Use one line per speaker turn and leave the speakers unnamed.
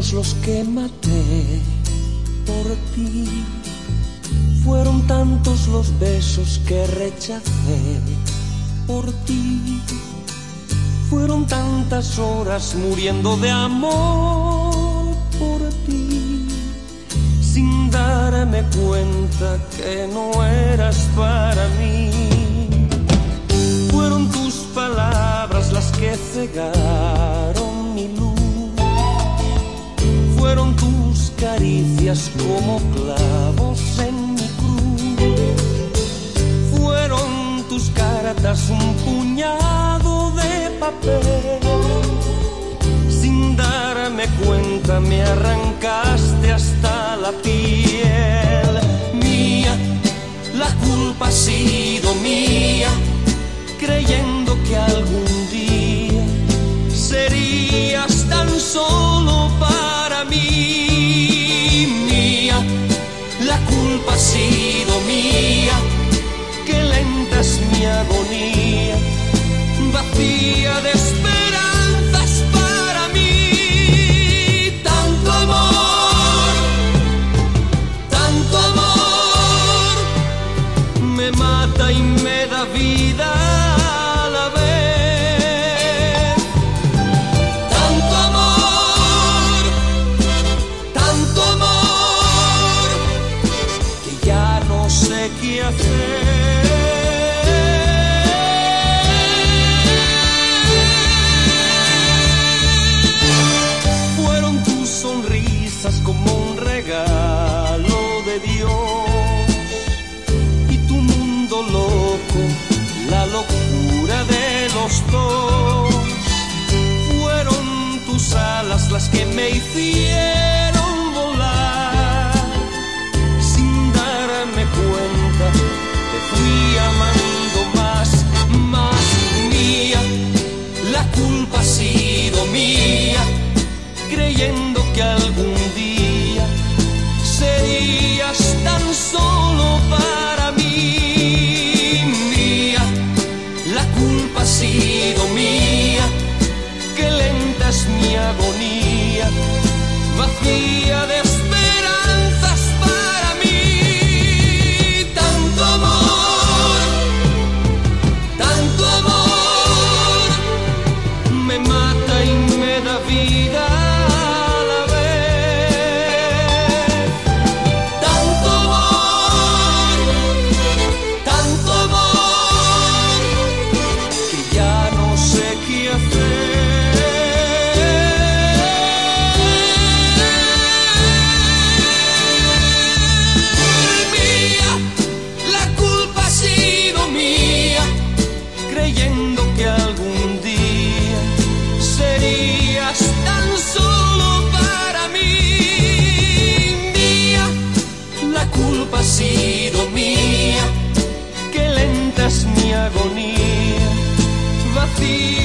niños los que maté por ti. Fueron tantos los besos que rechacé por ti. Fueron tantas horas muriendo de amor por ti. Sin darme cuenta que no eras para mí. Fueron tus palabras las que cegaron como clavos en mi cruz. Fueron tus cartas un puñado de papel. Sin darme cuenta me arrancaste hasta la piel. Mía, la culpa ha sido mía, creyendo que algún día serías la sé qué hacer. La culpa ha sido mía, creyendo que algún que algún día serías tan solo para mí. Mía, la culpa ha sido mía, que lenta es mi agonía, vacía